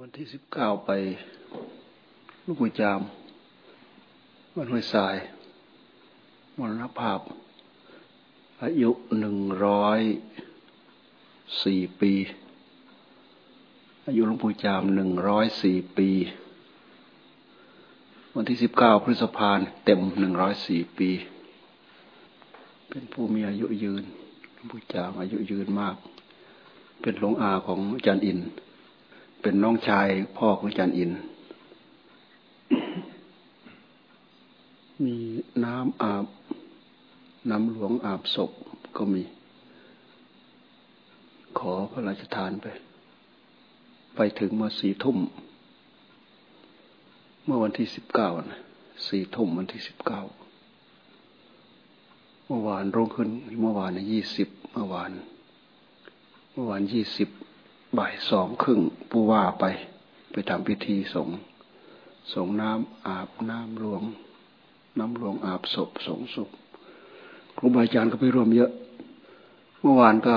วันที่สิบเก้าไป ลูกหัวจามวันห้วยทรายมรณภาพ อายุหนึ่งร้อยสี่ปี อายุหลวงปู่จามหนึ่งร้อยสี่ปี วันที่สิบเก้าพฤษภาเต็มหนึ่งร้อยสี่ปี เป็นผู้มีอายุยืนหลวงปู่จามอายุยืนมาก เป็นหลวงอาของอาจารย์อิน เป็นน้องชายพ่อของจารย์อิน มีน้ำอาบ น้ำหลวงอาบศพก็มี ขอพระราชทานไป ไปถึงเมื่อสี่ทุ่ม เมื่อวันที่สิบเก้านะสี่ทุ่มวันที่สิบเก้าเมื่อวานรุ่งขึ้นเมื่อวานในยี่สิบเมื่อวาน เมื่อวานยี่สิบ บ่ายสองครึ่งผู้ว่าไป ไปทำพิธีสงสงน้ำอาบน้ำหลวง น้ำหลวงอาบศพสงศพครูบาอาจารย์ก็ไปร่วมเยอะ เมื่อวานก็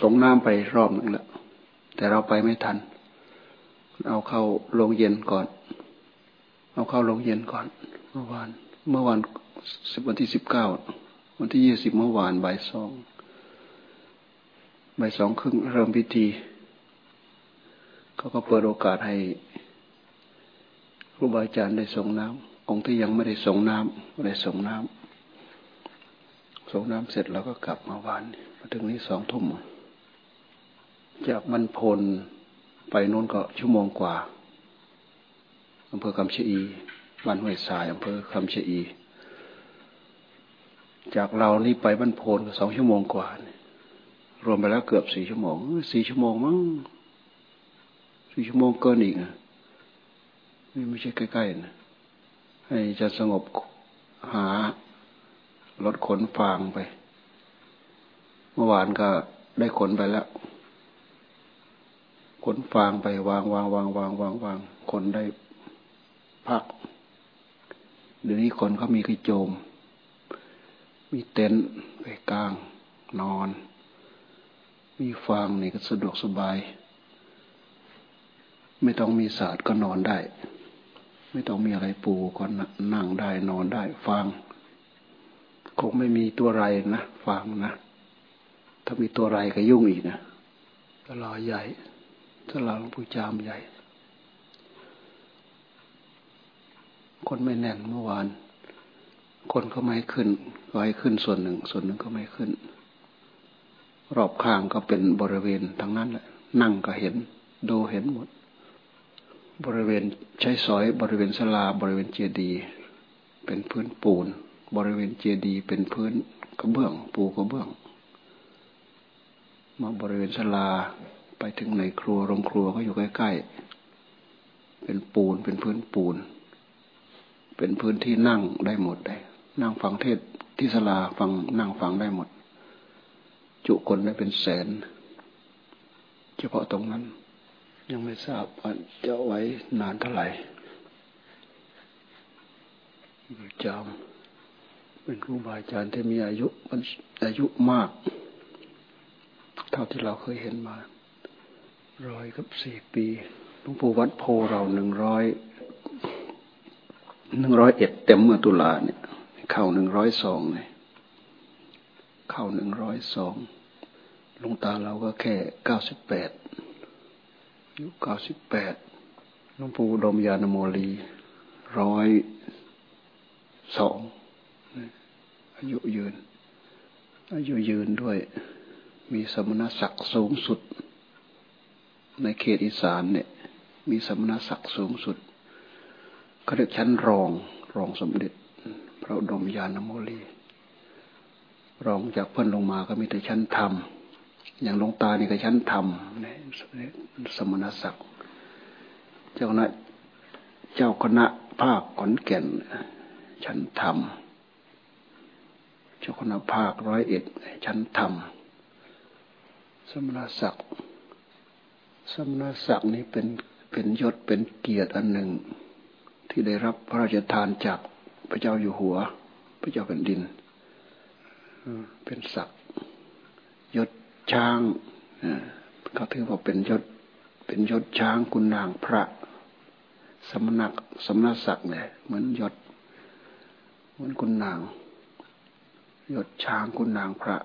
สงน้ำไปรอบหนึ่งแล้วแต่เราไปไม่ทัน เอาเข้าลงเย็นก่อน เอาเข้าลงเย็นก่อน เมื่อวาน เมื่อวานสิบวันที่สิบเก้าวันที่ยี่สิบเมื่อวานบ่ายสอง บ่ายสองครึ่งเริ่มพิธีเขาก็เปิดโอกาสให้ครูบาอาจารย์ได้ส่งน้ำองค์ที่ยังไม่ได้ส่งน้ำได้ส่งน้ำส่งน้ำเสร็จแล้วก็กลับมาวานมาถึงนี้สองทุ่มจากมันพลไปโน้นก็ชั่วโมงกว่าอำเภอคำชะอีบ้านห้วยทรายอำเภอคำชะอี จากเรานี่ไปบ้านโพนก็สองชั่วโมงกว่า รวมไปแล้วเกือบสี่ชั่วโมงสี่ชั่วโมงมั้งสี่ชั่วโมงเกินอีกนะนี่ไม่ใช่ใกล้ๆนะให้จะสงบหารถขนฟางไป เมื่อวานก็ได้ขนไปแล้ว ขนฟางไปวางวางวางวางวางวางคนได้พัก เดี๋ยวนี้คนเขามีกระโจม มีเต็นท์ไปกลางนอน มีฟางนี่ก็สะดวกสบาย ไม่ต้องมีศาสตร์ก็นอนได้ ไม่ต้องมีอะไรปูก็นั่งได้นอนได้ฟางคงไม่มีตัวไรนะฟางนะถ้ามีตัวไรก็ยุ่งอีกนะตลาใหญ่ตลาหลวงปู่จามใหญ่ คนไม่แน่นเมื่อวาน คนก็ไม่ขึ้นก็ให้ขึ้นส่วนหนึ่ง ส่วนหนึ่งก็ไม่ขึ้น รอบข้างก็เป็นบริเวณทั้งนั้นแหละ นั่งก็เห็น ดูเห็นหมด บริเวณใช้สอยบริเวณสลาบริเวณเจดีย์เป็นพื้นปูน บริเวณเจดีย์เป็นพื้นกระเบื้องปูกระเบื้อง มาบริเวณสลาไปถึงในครัวโรงครัวก็อยู่ใกล้ๆ เป็นปูนเป็นพื้นปูน เป็นพื้นที่นั่งได้หมดได้ นั่งฟังเทศที่สลาฟังนั่งฟังได้หมด จุคนได้เป็นแสน เฉพาะตรงนั้น ยังไม่ทราบว่าจะไว้นานเท่าไหร่จำเป็นครูบาอาจารย์ที่มีอายุมันอายุมาก เท่าที่เราเคยเห็นมาร้อยกับสี่ปีหลวงปู่วัดโพเราหนึ่งร้อยหนึ่งร้อยเอ็ดเต็มเมื่อตุลาเนี่ย เข้าหนึ่งร้อยสองเลยเข้าหนึ่งร้อยสอง ลงตาเราก็แค่เก้าสิบแปดอายุเก้าสิบแปดหลวงปู่ดมยานโมลีร้อยสองอายุยืน อายุยืนด้วย มีสมณศักดิ์สูงสุด ในเขตอีสานเนี่ย มีสมณศักดิ์สูงสุดเขาเรียกชั้นรองรองสมเด็จ พระดมยานโมลี รองจากเพื่อนลงมาก็มีแต่ชั้นธรรม อย่างลงตานี่ก็ชั้นธรรมนี่สมณศักดิ์เจ้าคณะเจ้าคณะภาคขอนแก่น ชั้นธรรม เจ้าคณะภาคร้อยเอ็ดชั้นธรรม สมณศักดิ์สมณศักดิ์นี้เป็นเป็นยศเป็นเกียรติอันหนึ่ง ที่ได้รับพระราชทานจากพระเจ้าอยู่หัว พระเจ้าแผ่นดิน เป็นศักดิ์ยศ ช้างเขาถือว่าเป็นยศเป็นยศช้างคุณนางพระ สมณักสมณศักดิ์เนี่ยเหมือนยศเหมือนคุณนางยศช้างคุณนางพระ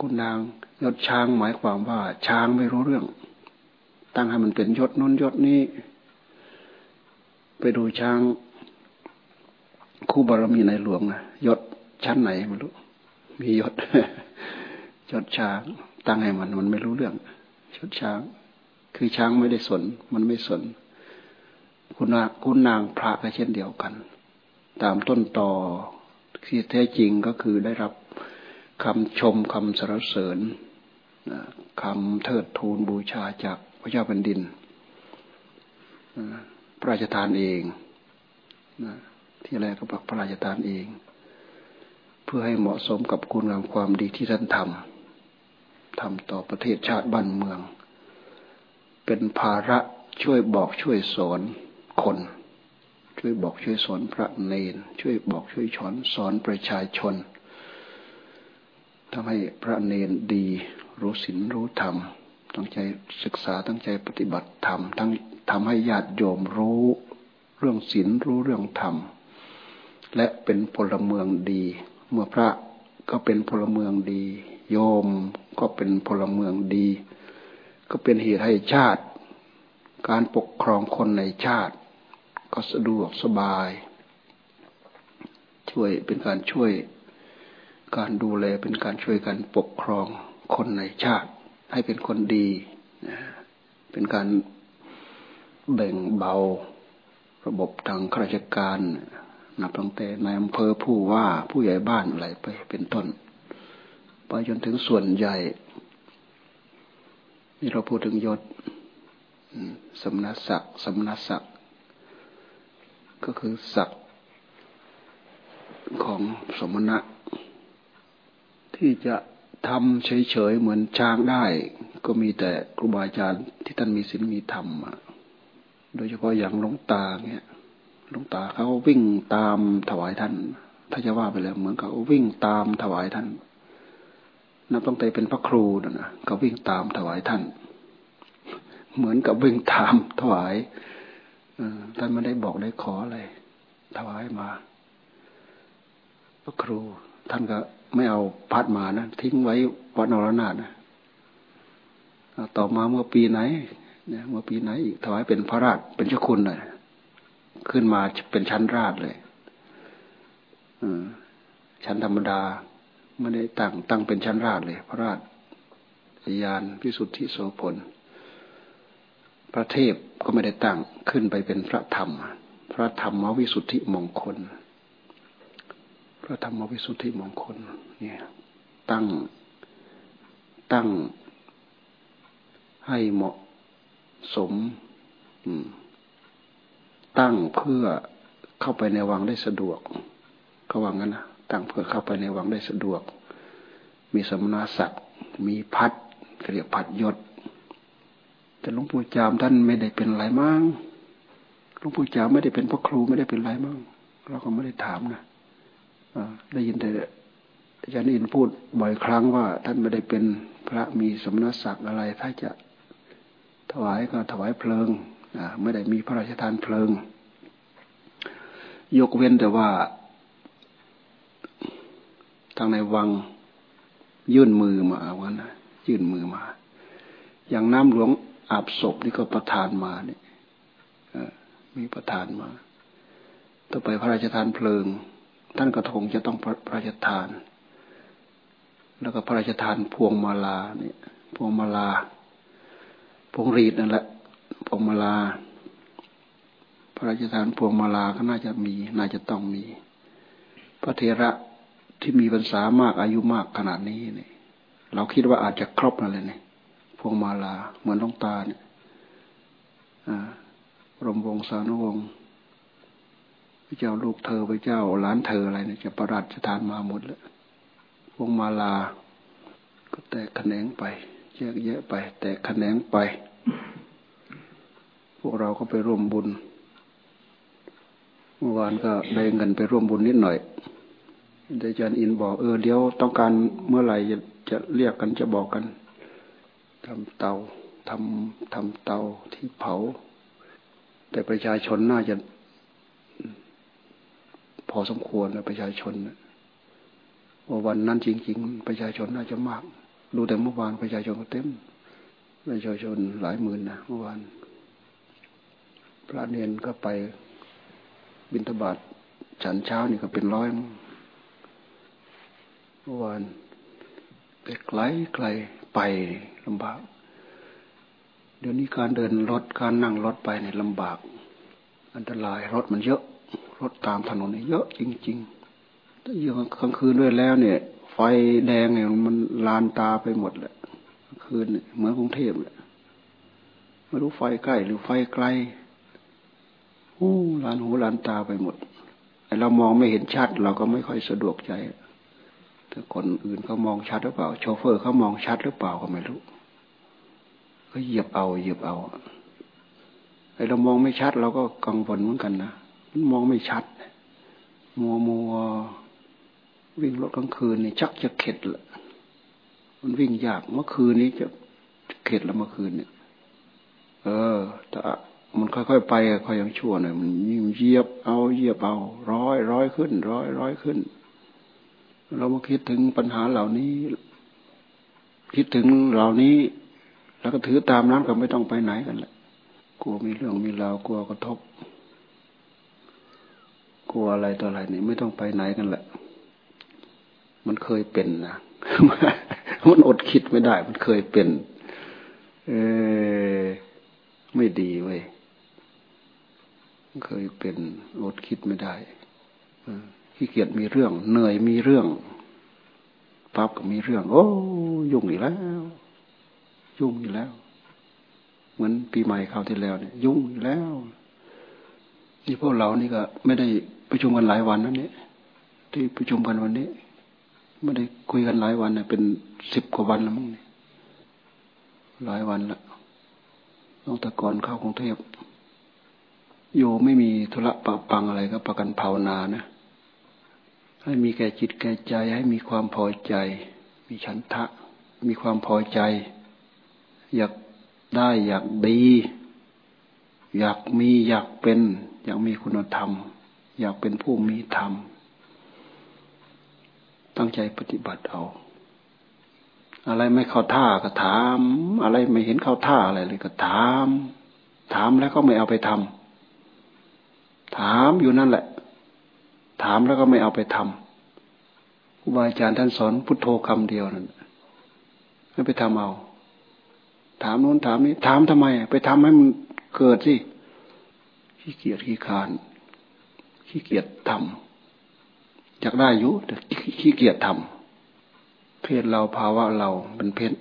คุณนางยศช้างหมายความว่า ช้างไม่รู้เรื่อง ตั้งให้มันเป็นยศน้นยศนี้ ไปดูช้างคู่บารมีในหลวงนะยศชั้นไหนไม่รู้มียศ ยศช้าง ตั้งให้มัน มันไม่รู้เรื่องยศช้าง คือช้างไม่ได้สน มันไม่สน คุณนาคุณนางพระก็เช่นเดียวกัน ตามต้นต่อที่แท้จริงก็คือได้รับคำชมคำสรรเสริญคำเทิดทูนบูชาจากพระเจ้าแผ่นดินพระราชทานเองที่แรกก็พระราชทานเอง เพื่อให้เหมาะสมกับคุณงามความดีที่ท่านทำ ทำต่อประเทศชาติบ้านเมือง เป็นภาระช่วยบอกช่วยสอนคน ช่วยบอกช่วยสอนพระเนน ช่วยบอกช่วยสอนสอนประชาชนทำให้พระเนนดีรู้ศีลรู้ธรรมตั้งใจศึกษาตั้งใจปฏิบัติธรรมทั้งทำให้ญาติโยมรู้เรื่องศีลรู้เรื่องธรรม และเป็นพลเมืองดี เมื่อพระก็เป็นพลเมืองดี โยม ก็เป็นพลเมืองดี ก็เป็นเหตุให้ชาติ การปกครองคนในชาติ ก็สะดวกสบาย ช่วยเป็นการช่วย การดูแลเป็นการช่วยกันปกครองคนในชาติ ให้เป็นคนดีเป็นการแบ่งเบาระบบทางข้าราชการนับตั้งแต่ในอำเภอผู้ว่าผู้ใหญ่บ้านอะไรไปเป็นต้น ไปจนถึงส่วนใหญ่ นี่เราพูดถึงยศสมณศักดิ์สมณศักดิ์ก็คือศักดิ์ของสมณะ ที่จะทำเฉยๆเหมือนช้างได้ ก็มีแต่ครูบาอาจารย์ที่ท่านมีศีลมีธรรมโดยเฉพาะอย่างหลวงตาเนี่ยหลวงตาเขาวิ่งตามถวายท่าน ถ้าจะว่าไปแล้วเหมือนเขาวิ่งตามถวายท่าน นับตั้งแต่เป็นพระครูนะนะเขาวิ่งตามถวายท่าน เหมือนกับวิ่งตามถวายท่านไม่ได้บอกได้ขออะไรถวายมา พระครู ท่านก็ไม่เอาพัดมานะทิ้งไว้วัดนรนาถนะต่อมาเมื่อปีไหนเนี่ยเมื่อปีไหนอีกถวายเป็นพระราชเป็นเจ้าคุณเลยขึ้นมาเป็นชั้นราชเลยชั้นธรรมดา ไม่ได้ตั้งตั้งเป็นชั้นราชเลย พระราชยานพิสุทธิโสพล พระเทพก็ไม่ได้ตั้งขึ้นไปเป็นพระธรรม พระธรรมวิสุทธิมงคล พระธรรมวิสุทธิมงคล เนี่ย ตั้งตั้งให้เหมาะสมตั้งเพื่อเข้าไปในวังได้สะดวกเขาว่างั้นนะ ตั้งเพื่อเข้าไปในวังได้สะดวก มีสมณศักดิ์มีพัดเรียกพัดยศ แต่หลวงปู่จามท่านไม่ได้เป็นอะไรมั่งหลวงปู่จามไม่ได้เป็นพ่อครูไม่ได้เป็นอะไรมั่งเราก็ไม่ได้ถามนะได้ยินแต่อาจารย์อินพูดบ่อยครั้งว่า ท่านไม่ได้เป็นพระมีสมณศักดิ์อะไร ถ้าจะถวายก็ถวายเพลิงไม่ได้มีพระราชทานเพลิง ยกเว้นแต่ว่า ทางในวังยื่นมือมาวันนะยื่นมือมา อย่างน้ำหลวงอาบศพนี่ก็ประทานมาเนี่ยมีประทานมา ต่อไปพระราชทานเพลิง ท่านกระทงจะต้องพระราชทาน แล้วก็พระราชทานพวงมาลาเนี่ยพวงมาลาพวงรีดนั่นแหละพวงมาลา พระราชทานพวงมาลาก็น่าจะมี น่าจะต้องมี พระเทระ ที่มีพรรษามากอายุมากขนาดนี้เนี่ย เราคิดว่าอาจจะครบนั่นเลยเนี่ยพวงมาลาเหมือนลงตาเนี่ยรมวงศานุวงศ์พระเจ้าลูกเธอพระเจ้าหลานเธออะไรเนี่ยจะประราชทานมาหมดเลยพวงมาลา ก็แตกแขนงไปแยกแยะไป แตกแขนงไป พวกเราก็ไปร่วมบุญเมื่อวานก็ได้เงินไปร่วมบุญนิดหน่อย อาจารย์อินบอกเออเดี๋ยวต้องการเมื่อไหร่จะจะเรียกกันจะบอกกันทำเตาทำทำเตาที่เผา แต่ประชาชนน่าจะ พอสมควรนะประชาชนว่าวันนั้นจริง ๆ ประชาชนน่าจะมาก ดูแต่เมื่อวานประชาชนก็เต็มประชาชนหลายหมื่นนะเมื่อวานพระเนนก็ไปบิณฑบาตฉันเช้านี่ก็เป็นร้อย เมื่อวานไปไกลไกลไปลำบาก เดี๋ยวนี้การเดินรถการนั่งรถไปเนี่ยลำบาก อันตรายรถมันเยอะ รถตามถนนเนี่ยเยอะจริงๆถ้าอยู่กลางคืนด้วยแล้วเนี่ย ไฟแดงเนี่ยมันลานตาไปหมดแหละคืนเหมือนกรุงเทพเลยไม่รู้ไฟใกล้หรือไฟไกลโอ้ลานหูลานตาไปหมดไอเรามองไม่เห็นชัด เราก็ไม่ค่อยสะดวกใจ แต่คนอื่นเขามองชัดหรือเปล่า โชเฟอร์เขามองชัดหรือเปล่าก็ไม่รู้ก็เหยียบเอาเหยียบเอาไอเรามองไม่ชัดเราก็กังวลเหมือนกันนะมันมองไม่ชัด มัวมัววิ่งรถกลางคืนนี่ชักจะเข็ดละมันวิ่งยากเมื่อคืนนี้จะเข็ดแล้วเมื่อคืนเนี่ย เออแต่มันค่อยๆไปค่อยยังชั่วหน่อยมันยิ่งเยียบเอาเยียบเอา ร้อยร้อยขึ้น ร้อยร้อยขึ้น เรามาคิดถึงปัญหาเหล่านี้ คิดถึงเหล่านี้ แล้วก็ถือตามนั้นก็ไม่ต้องไปไหนกันแหละกลัวมีเรื่องมีราวกลัวกระทบ กลัวอะไรต่ออะไรนี่ไม่ต้องไปไหนกันแหละ มันเคยเป็นนะมันอดคิดไม่ได้ มันเคยเป็น เออไม่ดีเว้ยเคยเป็นอดคิดไม่ได้ อื ขี้เกียจมีเรื่อง เหนื่อยมีเรื่องปั๊บก็มีเรื่อง โอ้ยุ่งอีกแล้ว ยุ่งอีกแล้ว เหมือนปีใหม่คราวที่แล้วเนี่ย ยุ่งอีกแล้วนี่พวกเรานี่ก็ ไม่ได้ประชุมกันหลายวันนั่นเนี่ยที่ประชุมกันวันนี้ไม่ได้คุยกันหลายวันเนี่ยเป็นสิบกว่าวันแล้วมั้งเนี่ยหลายวันละต้องตะกอนเข้ากรุงเทพโยไม่มีธุระปะปังอะไรก็ประกันภาวนานะ ให้มีแก่จิตแก่ใจให้มีความพอใจ มีฉันทะ มีความพอใจ อยากได้อยากดี อยากมีอยากเป็น อยากมีคุณธรรม อยากเป็นผู้มีธรรม ตั้งใจปฏิบัติเอา อะไรไม่เข้าท่าก็ถาม อะไรไม่เห็นเข้าท่าอะไรเลยก็ถาม ถามแล้วก็ไม่เอาไปทำถามอยู่นั่นแหละ ถามแล้วก็ไม่เอาไปทำครูบาอาจารย์ท่านสอนพุทโธคำเดียวนั่นไม่ไปทำเอา ถามโน้นถามนี้ถามทำไม ไปทำให้มันเกิดสิขี้เกียจขี้คานขี้เกียจทำอยากได้อยู่แต่ขี้เกียจทำเพศเราภาวะเราเป็นเพศ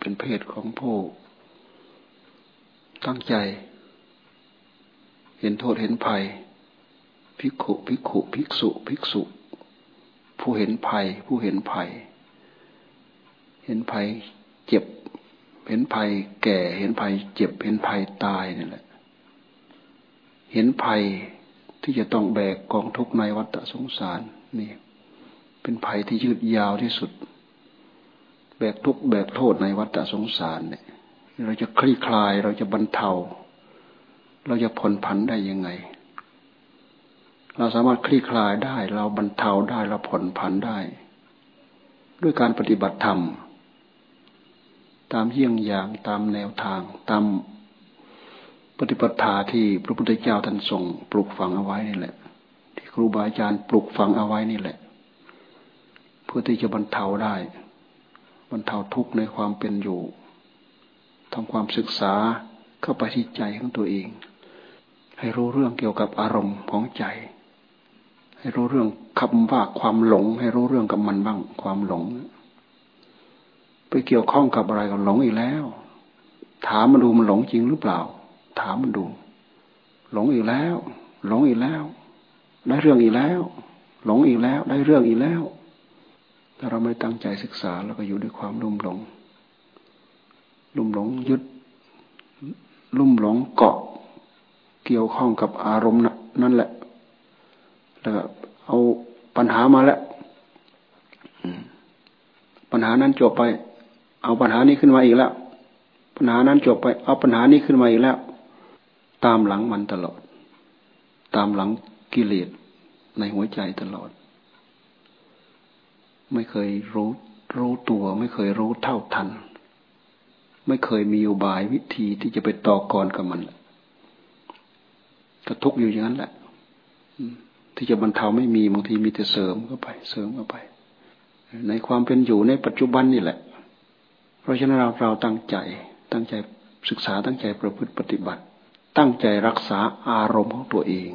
เป็นเพศของผู้ตั้งใจ เห็นโทษเห็นภัย ภิกขุภิกขุภิกษุภิกษุ ผู้เห็นภัย ผู้เห็นภัย เห็นภัยเจ็บ เห็นภัยแก่ เห็นภัยเจ็บ เห็นภัยตายนี่แหละ เห็นภัยที่จะต้องแบกกองทุกข์ในวัฏสงสารนี่ เป็นภัยที่ยืดยาวที่สุด แบกทุกข์แบกโทษในวัฏสงสารเนี่ย เราจะคลี่คลายเราจะบรรเทา เราจะผ่อนผันได้ยังไง เราสามารถคลี่คลายได้ เราบรรเทาได้เราผ่อนผันได้ ด้วยการปฏิบัติธรรม ตามเยี่ยงอย่างตามแนวทาง ตามปฏิปทาที่พระพุทธเจ้าท่านทรงปลูกฝังเอาไว้นี่แหละ ที่ครูบาอาจารย์ปลูกฝังเอาไว้นี่แหละ เพื่อที่จะบรรเทาได้ บรรเทาทุกข์ในความเป็นอยู่ทำความศึกษาเข้าไปที่ใจของตัวเอง ให้รู้เรื่องเกี่ยวกับอารมณ์ของใจ ให้รู้เรื่องคำว่าความหลง ให้รู้เรื่องกับมันบ้าง ความหลง ไปเกี่ยวข้องกับอะไรกับหลงอีกแล้ว ถามมันดูมันหลงจริงหรือเปล่า ถามมันดู หลงอีกแล้ว หลงอีกแล้ว ได้เรื่องอีกแล้ว หลงอีกแล้ว ได้เรื่องอีกแล้วถ้าเราไม่ตั้งใจศึกษาเราก็อยู่ด้วยความลุ่มหลง ลุ่มหลงยึด ลุ่มหลงเกาะ เกี่ยวข้องกับอารมณ์นั่นแหละ แล้วเอาปัญหามาแล้วปัญหานั้นจบไป เอาปัญหานี้ขึ้นมาอีกแล้ว ปัญหานั้นจบไป เอาปัญหานี้ขึ้นมาอีกแล้ว ตามหลังมันตลอด ตามหลังกิเลสในหัวใจตลอด ไม่เคยรู้รู้ตัว ไม่เคยรู้เท่าทัน ไม่เคยมีอุบายวิธีที่จะไปต่อกรกับมันก็ทุกอยู่อย่างนั้นแหละ ที่จะบรรเทาไม่มีบางทีมีแต่เสริมเข้าไป เสริมเข้าไป ในความเป็นอยู่ในปัจจุบันนี่แหละ เพราะฉะนั้นเราเราตั้งใจตั้งใจศึกษาตั้งใจประพฤติปฏิบัติ ตั้งใจรักษาอารมณ์ของตัวเอง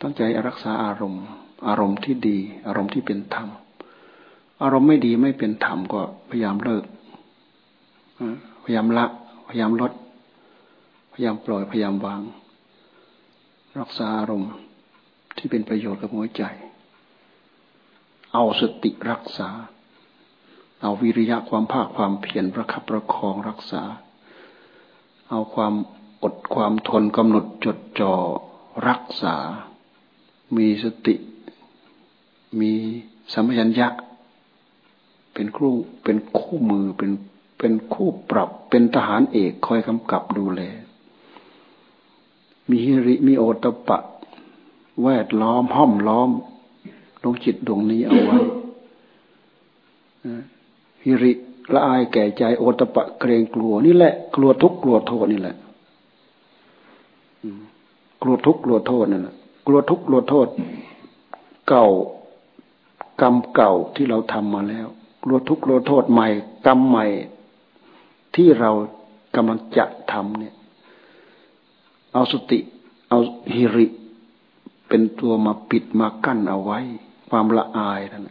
ตั้งใจรักษาอารมณ์ อารมณ์ที่ดี อารมณ์ที่เป็นธรรม อารมณ์ไม่ดีไม่เป็นธรรมก็พยายามเลิกพยายามละ พยายามลด พยายามปล่อยพยายามวาง รักษาอารมณ์ ที่เป็นประโยชน์กับหัวใจ เอาสติรักษา เอาวิริยะความภาคความเพียรประคับประคองรักษา เอาความอดความทนกำหนดจดจ่อรักษา มีสติ มีสัมผััญญะเป็นคู่เป็นคู่มือเป็นเป็นคู่ปรับเป็นทหารเอกคอยกำกับดูแล มีฮิริมีโอตปะ แวดล้อมห้อมล้อมดวงจิตดวงนี้เอาไว้ฮิริละอายแก่ใจโอตปะเกรงกลัวนี่แหละ กลัวทุกข์กลัวโทษนี่แหละกลัวทุกข์กลัวโทษนั่นแหละกลัวทุกข์กลัวโทษ เก่ากรรมเก่าที่เราทำมาแล้ว กลัวทุกข์กลัวโทษใหม่ กรรมใหม่ ที่เรากำลังจะทำเนี่ย เอาสติ เอาฮิริ เป็นตัวมาปิดมากั้นเอาไว้ ความละอายนั่น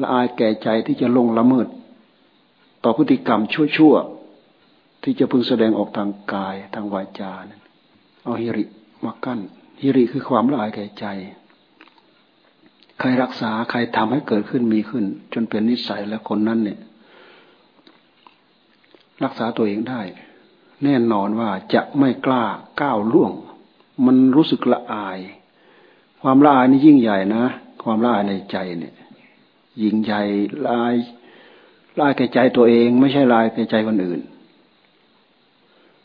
ละอายแก่ใจที่จะลงละเมิด ต่อพฤติกรรมชั่วๆที่จะพึงแสดงออกทางกายทางวาจานั่นเอาฮิริมากั้นฮิริคือความละอายแก่ใจ ใครรักษาใครทำให้เกิดขึ้นมีขึ้น จนเป็นนิสัยแล้วคนนั้นเนี่ย รักษาตัวเองได้ แน่นอนว่าจะไม่กล้าก้าวล่วง มันรู้สึกละอาย ความละอายนี่ยิ่งใหญ่นะ ความละอายในใจเนี่ยยิ่งใหญ่ลายลายแก่ใจตัวเอง ไม่ใช่ลายแก่ใจคนอื่น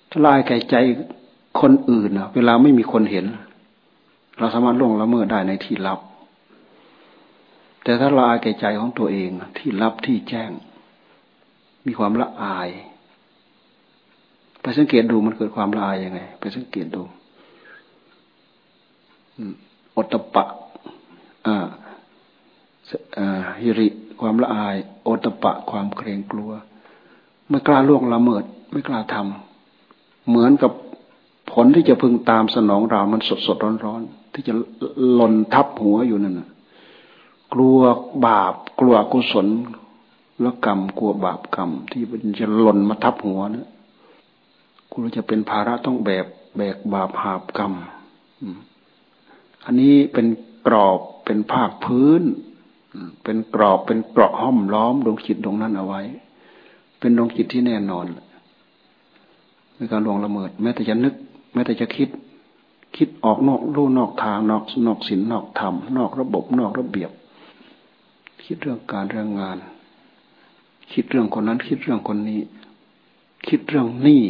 ถ้าลายแก่ใจคนอื่นนะเวลาไม่มีคนเห็น เราสามารถล่วงละเมิดได้ในที่ลับ แต่ถ้าลายแก่ใจของตัวเองที่ลับที่แจ้ง มีความละอายไปสังเกตดูมันเกิดความละอายยังไง ไปสังเกตดู อืม อตปะฮิริความละอาย โอตปะความเกรงกลัว ไม่กล้าล่วงละเมิด ไม่กล้าทำเหมือนกับผลที่จะพึงตามสนองเรามันสดสดร้อนร้อนที่จะหล่นทับหัวอยู่นั่นนะกลัวบาป กลัวกุศลและกรรม กลัวบาปกรรม ที่มันจะหล่นมาทับหัวนะกลัวจะเป็นภาระต้องแบกแบกบาปหาบกรรม อันนี้เป็นกรอบเป็นภาคพื้น เป็นกรอบเป็นเกราะห้อมล้อมดวงจิตดวงนั้นเอาไว้ เป็นดวงจิตที่แน่นอนในการลวงละเมิด แม้แต่จะนึก แม้แต่จะคิด คิดออกนอกลู่นอกทางนอกนอกศีลนอกธรรมนอกระบบนอกระเบียบ คิดเรื่องการเรื่องงาน คิดเรื่องคนนั้น คิดเรื่องคนนี้ คิดเรื่องหนี้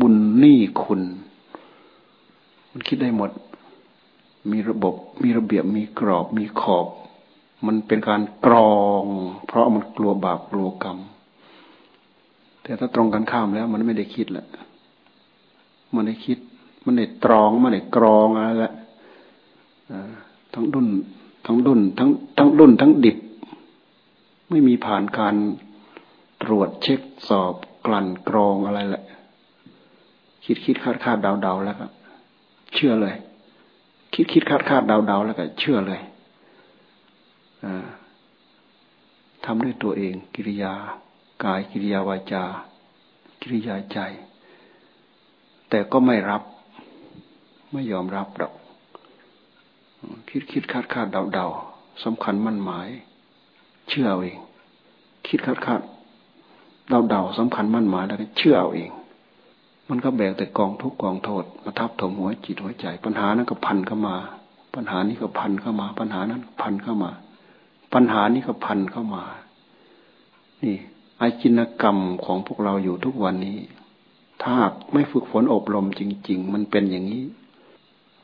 บุญหนี้คุณ มันคิดได้หมด มีระบบ มีระเบียบ มีกรอบ มีขอบ มันเป็นการกรอง เพราะมันกลัวบาปกลัวกรรม แต่ถ้าตรงกันข้ามแล้ว มันไม่ได้คิดละมันได้คิด มันได้ตรอง มันได้กรองอะไรละทั้งดุนทั้งดุนทั้งทั้งดุนทั้งดิบ ไม่มีผ่านการตรวจเช็คสอบกลั่นกรองอะไรแหละ คิดคิดคาดคาดเดาเดาแล้วก็เชื่อเลย คิดคิดคาดคาดเดาเดาแล้วก็เชื่อเลยทำด้วยตัวเอง กิริยา กายกิริยาวาจา กิริยาใจ แต่ก็ไม่รับ ไม่ยอมรับดอก คิดคิดคาดคาดเดาเดาสำคัญมั่นหมาย เชื่อเองคิดคาดคาดเดาเดาสำคัญมั่นหมายแล้วก็เชื่อเอาเอง มันก็แบกแต่กองทุกกองโทษมาทับถมหัวจิตหัวใจ ปัญหานั้นก็พันเข้ามา ปัญหานี้ก็พันเข้ามา ปัญหานั้นพันเข้ามา ปัญหานี้ก็พันเข้ามา นี่อาจินกรรมของพวกเราอยู่ทุกวันนี้ ถ้าไม่ฝึกฝนอบรมจริง ๆ มันเป็นอย่างนี้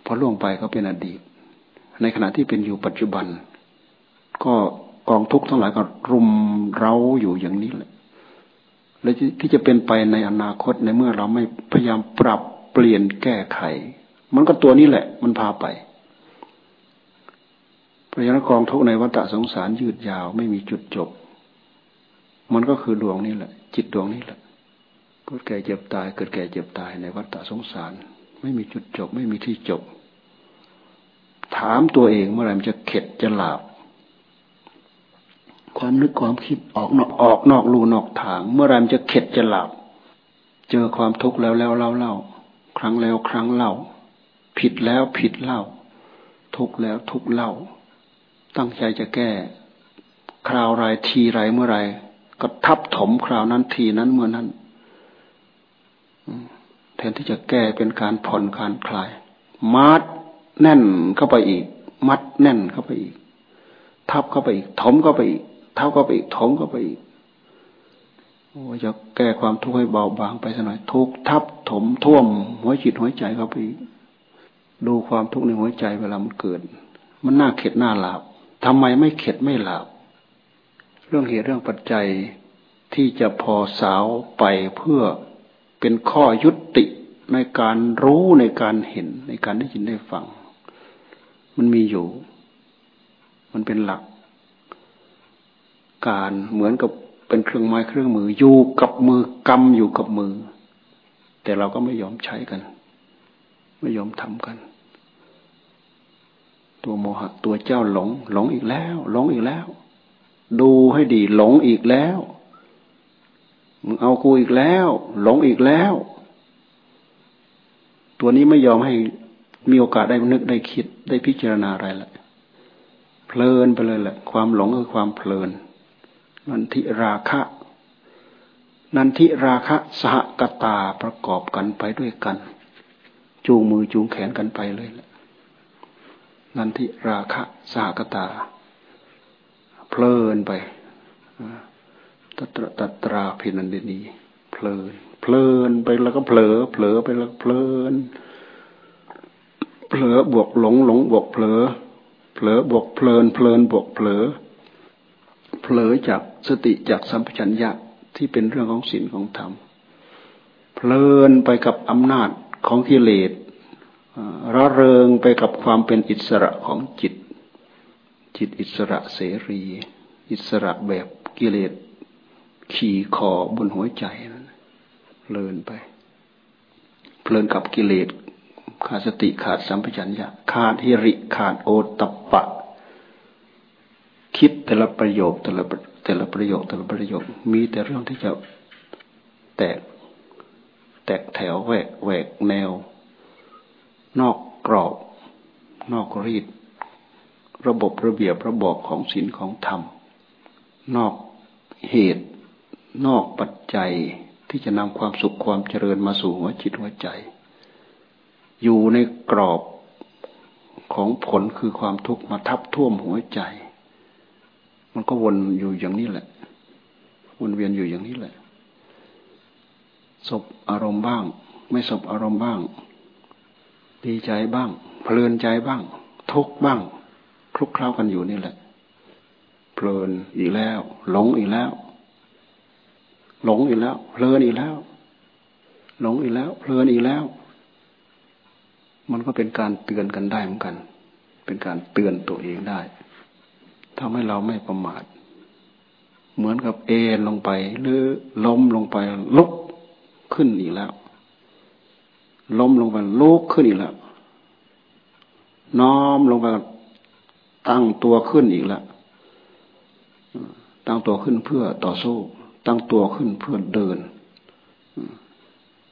พอล่วงไปก็เป็นอดีต ในขณะที่เป็นอยู่ปัจจุบัน ก็กองทุกข์ทั้งหลายก็รุมเร้าอยู่อย่างนี้แหละ และที่จะเป็นไปในอนาคตในเมื่อเราไม่พยายามปรับเปลี่ยนแก้ไข มันก็ตัวนี้แหละ มันพาไปพระฉะนั้นกองทุกในวัฏสงสารยืดยาวไม่มีจุดจบ มันก็คือดวงนี้แหละ จิตดวงนี้แหละเกิดแก่เจ็บตาย เกิดแก่เจ็บตายในวัฏสงสาร ไม่มีจุดจบ ไม่มีที่จบ ถามตัวเองเมื่อไหร่มันจะเข็ดจะหลาบ ความนึกความคิดออกนอกออกนอกรูนอกทาง เมื่อไรมันจะเข็ดจะหลับ เจอความทุกข์แล้วแล้วเล่าเล่าครั้งแล้วครั้งเล่า ผิดแล้วผิดเล่า ทุกแล้วทุกเล่า ตั้งใจจะแก้ คราวไรทีไรเมื่อไรก็ทับถมคราวนั้นทีนั้นเมื่อนั้นแทนที่จะแก้เป็นการผ่อนการคลาย มัดแน่นเข้าไปอีก มัดแน่นเข้าไปอีก ทับเข้าไปอีกถมเข้าไปอีก เท่าก็ไปอีกถมก็ไปอีกโอ้จะแก้ความทุกข์ให้เบาบางไปสักหน่อยทุกทับถมท่วมหัวจิตหัวใจเข้าไปดูความทุกข์ในหัวใจเวลามันเกิด มันน่าเข็ดน่าหลาบทำไมไม่เข็ดไม่หลาบเรื่องเหตุเรื่องปัจจัยที่จะพอสาวไปเพื่อเป็นข้อยุติในการรู้ในการเห็นในการได้ยินได้ฟัง มันมีอยู่ มันเป็นหลัก การเหมือนกับเป็นเครื่องไม้เครื่องมืออยู่กับมือกำอยู่กับมือ แต่เราก็ไม่ยอมใช้กัน ไม่ยอมทำกัน ตัวโมหะ ตัวเจ้าหลง หลงอีกแล้ว หลงอีกแล้ว ดูให้ดี หลงอีกแล้วมึงเอากูอีกแล้ว หลงอีกแล้ว ตัวนี้ไม่ยอมให้มีโอกาสได้นึกได้คิดได้พิจารณาอะไรละเพลินไปเลยแหละ ความหลงคือความเพลิน นันทิราคะ นันทิราคะสหกตาประกอบกันไปด้วยกัน จูงมือจูงแขนกันไปเลยแหละนันทิราคะสหกตา เพลินไปตัตรตัตราพินันเดนีเพลิน เพลินไปแล้วก็เผลอ เผลอไปแล้วเพลิน เผลอบวกหลงหลงบวกเผลอ เผลอบวกเพลินเพลินบวกเผลอ เผลอจากสติจากสัมปชัญญะที่เป็นเรื่องของศีลของธรรม เพลินไปกับอำนาจของกิเลสระเริงไปกับความเป็นอิสระของจิต จิตอิสระเสรี อิสระแบบกิเลสขี่คอบนหัวใจนั้นเพลินไป เพลินกับกิเลสขาดสติขาดสัมปชัญญะขาดฮิริขาดโอตตปะ คิดแต่ละประโยคแต่ละแต่ละประโยคแต่ละประโยค มีแต่เรื่องที่จะแตก แตกแถวแหวกแหวกแนว นอกกรอบ นอกรีด ระบบระเบียบระบอบของศีลของธรรม นอกเหตุ นอกปัจจัยที่จะนำความสุขความเจริญมาสู่หัวจิตหัวใจ อยู่ในกรอบของผลคือความทุกข์มาทับท่วมหัวใจ มันก็วนอยู่อย่างนี้แหละ วนเวียนอยู่อย่างนี้แหละ สบอารมณ์บ้าง ไม่สบอารมณ์บ้าง ดีใจบ้าง เพลินใจบ้าง ทุกบ้าง คลุกเคล้ากันอยู่นี่แหละ เพลินอีกแล้ว หลงอีกแล้ว หลงอีกแล้ว เพลินอีกแล้ว หลงอีกแล้ว เพลินอีกแล้ว มันก็เป็นการเตือนกันได้เหมือนกัน เป็นการเตือนตัวเองได้ ทำให้เราไม่ประมาท เหมือนกับเอนลงไป หรือล้มลงไปลุกขึ้นอีกแล้ว ล้มลงไปลุกขึ้นอีกแล้ว น้อมลงไปตั้งตัวขึ้นอีกแล้ว ตั้งตัวขึ้นเพื่อต่อสู้ ตั้งตัวขึ้นเพื่อเดิน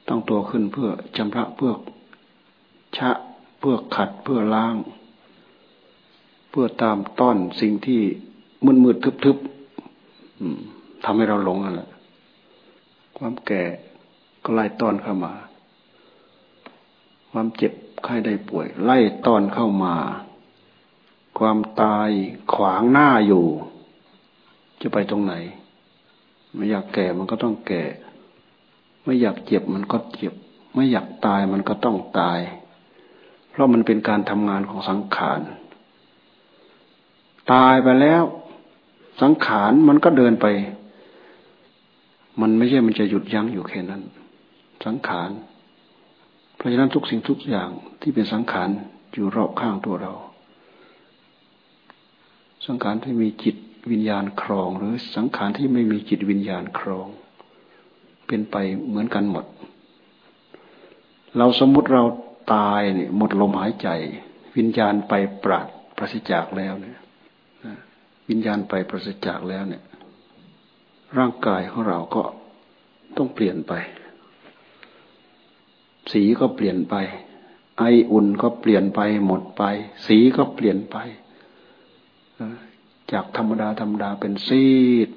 ตั้งตัวขึ้นเพื่อชำระเพื่อชะเพื่อขัดเพื่อล้าง พื่อตามต้อนสิ่งที่มืดมืดทึบทึบทำให้เราหลงนั่นแหละความแก่ก็ไล่ต้อนเข้ามา ความเจ็บไข้ได้ป่วย ไล่ต้อนเข้ามา ความตายขวางหน้าอยู่ จะไปตรงไหน ไม่อยากแก่มันก็ต้องแก่ ไม่อยากเจ็บมันก็เจ็บ ไม่อยากตายมันก็ต้องตาย เพราะมันเป็นการทำงานของสังขาร ตายไปแล้ว สังขารมันก็เดินไป มันไม่ใช่มันจะหยุดยั้งอยู่แค่นั้น สังขาร เพราะฉะนั้นทุกสิ่งทุกอย่างที่เป็นสังขารอยู่รอบข้างตัวเรา สังขารที่มีจิตวิญญาณครอง หรือสังขารที่ไม่มีจิตวิญญาณครอง เป็นไปเหมือนกันหมด เราสมมุติเราตายเนี่ยหมดลมหายใจ วิญญาณไปปราดประสิจากแล้วเนี่ย วิญญาณไปประสจากแล้วเนี่ย ร่างกายของเราก็ต้องเปลี่ยนไป สีก็เปลี่ยนไป ไออุ่นก็เปลี่ยนไปหมดไป สีก็เปลี่ยนไป จากธรรมดาธรรมดาเป็นซีด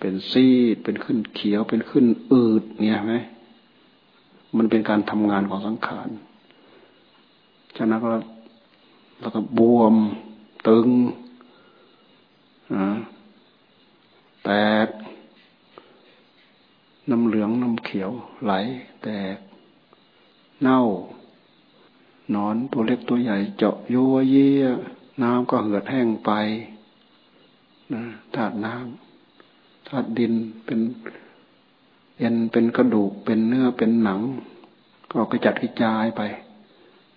เป็นซีด เป็นขึ้นเขียว เป็นขึ้นอืดเนี่ยไหมมันเป็นการทำงานของสังขาร ฉะนั้นก็แล้วก็บวม ตึงแตก น้ำเหลืองน้ำเขียว ไหล แตก เน่านอนตัวเล็กตัวใหญ่เจาะยัวเยี่ยน้ำก็เหือดแห้งไปนะธาตุน้ำธาตุดินเป็นเอ็นเป็นกระดูกเป็นเนื้อเป็นหนัง ก็กระจัดกระจายไป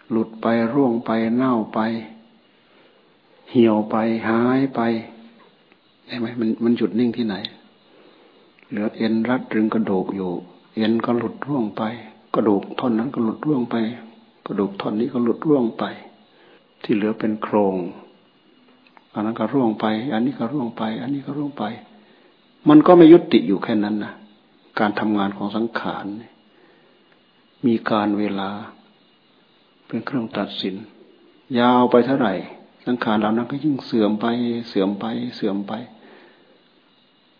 หลุดไปร่วงไปเน่าไป เหี่ยวไปหายไปใช่ไหมมันมันหยุดนิ่งที่ไหน เหลือเอ็นรัดรึงกระดูกอยู่ เอ็นก็หลุดร่วงไป กระดูกท่อนนั้นก็หลุดร่วงไป กระดูกท่อนนี้ก็หลุดร่วงไป ที่เหลือเป็นโครงอันนั้นก็ร่วงไป อันนี้ก็ร่วงไป อันนี้ก็ร่วงไป มันก็ไม่ยุติอยู่แค่นั้นนะการทำงานของสังขารมีการเวลาเป็นเครื่องตัดสิน ยาวไปเท่าไหร่ สังขารเหล่านั้นก็ยิ่งเสื่อมไป เสื่อมไป เสื่อมไป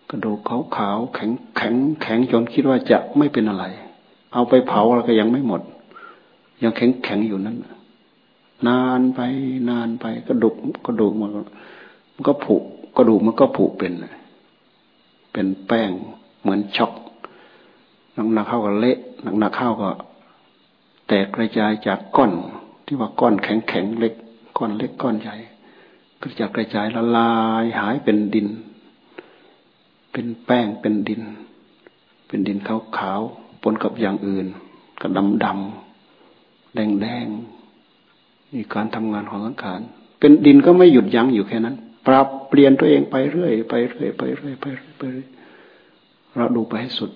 กระดูกขาวขาวแข็งแข็งแข็งจนคิดว่าจะไม่เป็นอะไร เอาไปเผาแล้วก็ยังไม่หมด ยังแข็งแข็งอยู่นั้นนานไปนานไป กระดูกกระดูกมันมันก็ผุกระดูกมันก็ผุเป็นเป็นแป้งเหมือนช็อกหนักหนักเข้าก็เละหนักหนักเข้าก็ แตกกระจายจากก้อนที่ว่าก้อนแข็งแข็งเล็ก ก้อนเล็กก้อนใหญ่กระจายกระจายละลายหายเป็นดิน เป็นแป้งเป็นดิน เป็นดินขาวขาวปนกับอย่างอื่นก็ดำดำแดงแดงนี่การทำงานของสังขารเป็นดินก็ไม่หยุดยั้งอยู่แค่นั้น ปรับเปลี่ยนตัวเองไปเรื่อยไปเรื่อยไปเรื่อยไปเรื่อยไปเรื่อยเราดูไปให้สุด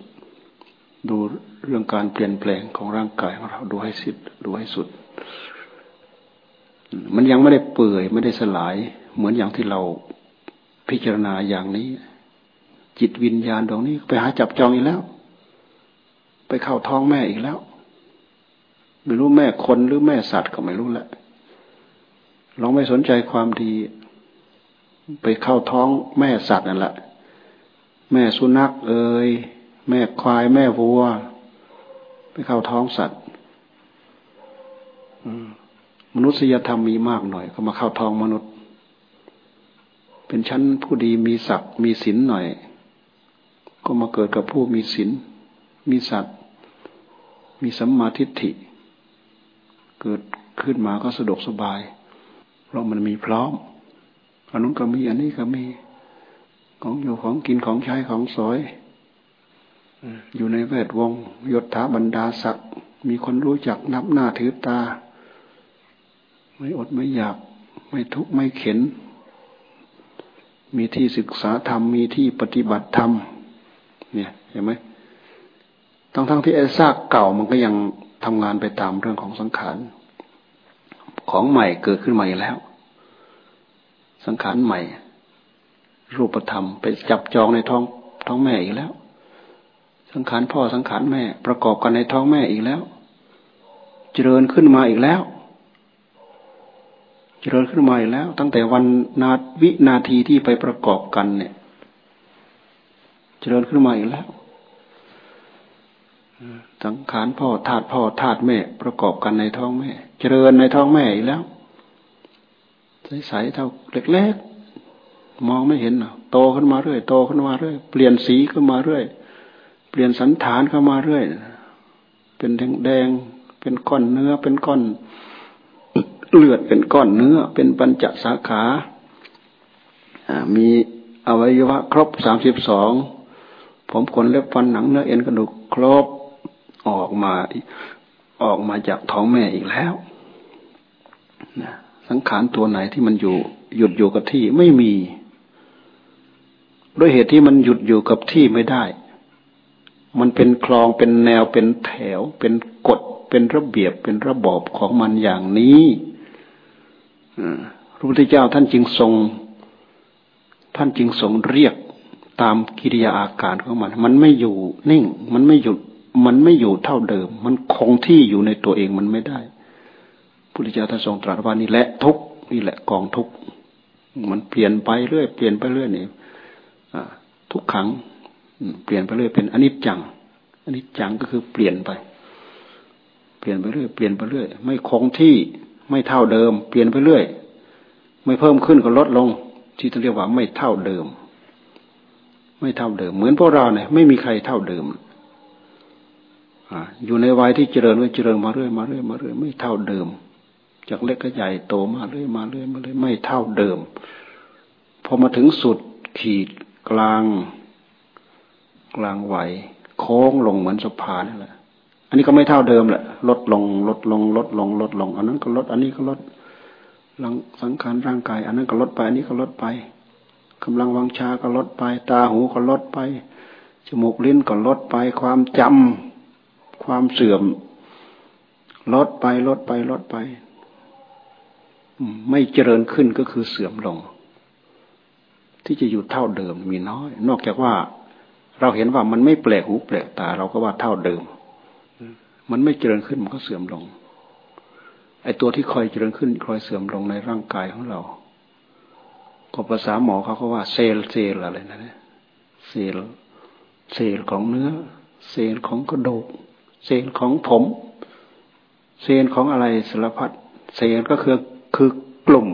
ดูเรื่องการเปลี่ยนแปลงของร่างกายของเราดูให้สุดดูให้สุด มันยังไม่ได้เปื่อยไม่ได้สลาย เหมือนอย่างที่เราพิจารณาอย่างนี้ จิตวิญญาณดวงนี้ ไปหาจับจองอีกแล้ว ไปเข้าท้องแม่อีกแล้ว ไม่รู้แม่คนหรือแม่สัตว์ก็ไม่รู้แหละลองไม่สนใจความดี ไปเข้าท้องแม่สัตว์นั่นแหละแม่สุนัขเอ่ยแม่ควายแม่วัว ไปเข้าท้องสัตว์ นุษยธรรมมีมากหน่อย ก็มาเข้าทองมนุษย์ เป็นชั้นผู้ดีมีศักดิ์มีศีลหน่อย ก็มาเกิดกับผู้มีศีลมีสัตว์มีสัมมาทิฏฐิ เกิดขึ้นมาก็สะดวกสบาย เพราะมันมีพร้อมอันนู้นก็มีอันนี้ก็มี ของอยู่ของกินของใช้ของสอยอยู่ในแวดวงยศถาบรรดาศักดิ์มีคนรู้จักนับหน้าถือตา ไม่อดไม่อยาก ไม่ทุกข์ไม่เข็น มีที่ศึกษาธรรม มีที่ปฏิบัติธรรม เนี่ยเห็นไหมทั้งทั้งที่ไอ้ซากเก่ามันก็ยังทำงานไปตามเรื่องของสังขาร ของใหม่เกิดขึ้นมาอีกแล้ว สังขารใหม่ รูปธรรม ไปจับจองในท้องท้องแม่อีกแล้ว สังขารพ่อสังขารแม่ ประกอบกันในท้องแม่อีกแล้ว เจริญขึ้นมาอีกแล้ว เจริญขึ้นมาอีกแล้ว ตั้งแต่วันนาวินาทีที่ไปประกอบกันเนี่ย เจริญขึ้นมาอีกแล้วสังขารพ่อธาตุพ่อธาตุแม่ ประกอบกันในท้องแม่ เจริญในท้องแม่อีกแล้วใสๆเท่าเล็กๆมองไม่เห็นโตขึ้นมาเรื่อยโตขึ้นมาเรื่อยเปลี่ยนสีขึ้นมาเรื่อยเปลี่ยนสันฐานเข้ามาเรื่อยเป็นแดงแดงเป็นก้อนเนื้อเป็นก้อน เลือดเป็นก้อนเนื้อ เป็นปัญจสาขา มีอวัยวะครบสามสิบสอง ผมขนเล็บฟันหนังเนื้อเอ็นกระดูกครบออกมาออกมาจากท้องแม่อีกแล้วสังขารตัวไหนที่มันอยู่หยุดอยู่กับที่ไม่มี ด้วยเหตุที่มันหยุดอยู่กับที่ไม่ได้ มันเป็นคลองเป็นแนวเป็นแถว เป็นกฎเป็นระเบียบเป็นระบอบของมันอย่างนี้ พระพุทธเจ้าท่านจึงทรง ท่านจึงทรงเรียกตามกิริยาอาการของมัน มันไม่อยู่นิ่ง มันไม่หยุด มันไม่อยู่เท่าเดิม มันคงที่อยู่ในตัวเองมันไม่ได้พุทธเจ้าท่านทรงตรัสว่านี่แหละทุกนี่แหละกองทุกมันเปลี่ยนไปเรื่อยเปลี่ยนไปเรื่อยนี่ทุกครั้งเปลี่ยนไปเรื่อยเป็นอนิจจังอนิจจังก็คือเปลี่ยนไป เปลี่ยนไปเรื่อยเปลี่ยนไปเรื่อย ไม่คงที่ ไม่เท่าเดิม เปลี่ยนไปเรื่อย ไม่เพิ่มขึ้นก็ลดลง ที่เรียกว่าไม่เท่าเดิม ไม่เท่าเดิม เหมือนพวกเราเนี่ยไม่มีใครเท่าเดิมอยู่ในวัยที่เจริญก็เจริญมาเรื่อยมาเรื่อยมาเรื่อยไม่เท่าเดิม จากเล็กก็ใหญ่โตมาเรื่อยมาเรื่อยมาเรื่อยไม่เท่าเดิมพอมาถึงสุดขีดกลาง กลางไหวโค้งลงเหมือนสะพานนั่นแหละ อันนี้ก็ไม่เท่าเดิมแหละลดลง ลดลง ลดลง ลดลง อันนั้นก็ลด อันนี้ก็ลดลังสังขารร่างกาย อันนั้นก็ลดไป อันนี้ก็ลดไปกำลังวังชาก็ลดไป ตาหูก็ลดไปจมูกลิ้นก็ลดไป ความจำความเสื่อม ลดไปลดไปลดไป ไม่เจริญขึ้นก็คือเสื่อมลง ที่จะอยู่เท่าเดิมมีน้อย นอกจากว่าเราเห็นว่ามันไม่แปลกหูแปลกตา เราก็ว่าเท่าเดิม มันไม่เจริญขึ้นมันก็เสื่อมลง ไอ้ตัวที่คอยเจริญขึ้นคอยเสื่อมลงในร่างกายของเรา ก็ภาษาหมอเขาก็ว่าเซลเซลอะไรนะเนี่ยเซลเซลของเนื้อ เซลของกระดูก เซลของผม เซลของอะไรสารพัดเซลก็คือคือกลุ่ม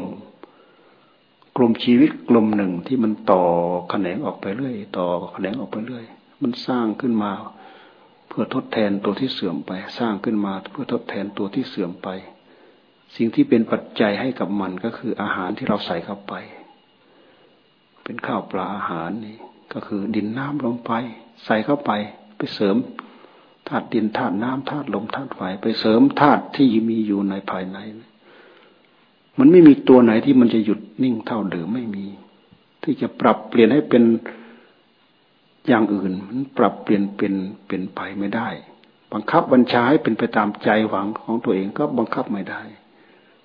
กลุ่มชีวิตกลุ่มหนึ่งที่มันต่อแขนงออกไปเรื่อย ต่อแขนงออกไปเรื่อย มันสร้างขึ้นมา เพื่อทดแทนตัวที่เสื่อมไป สร้างขึ้นมาเพื่อทดแทนตัวที่เสื่อมไป สิ่งที่เป็นปัจจัยให้กับมันก็คืออาหารที่เราใส่เข้าไป เป็นข้าวปลาอาหารนี่ก็คือดินน้ำลมไฟใส่เข้าไป ไปเสริมธาตุดินธาตุน้ำธาตุลมธาตุไฟไปเสริมธาตุที่มีอยู่ในภายใน มันไม่มีตัวไหนที่มันจะหยุดนิ่งเท่าเดิมไม่มี ที่จะปรับเปลี่ยนให้เป็น อย่างอื่นมันปรับเปลี่ยนเป็นเป็นไปไม่ได้ บังคับบัญชาให้เป็นไปตามใจหวังของตัวเองก็บังคับไม่ได้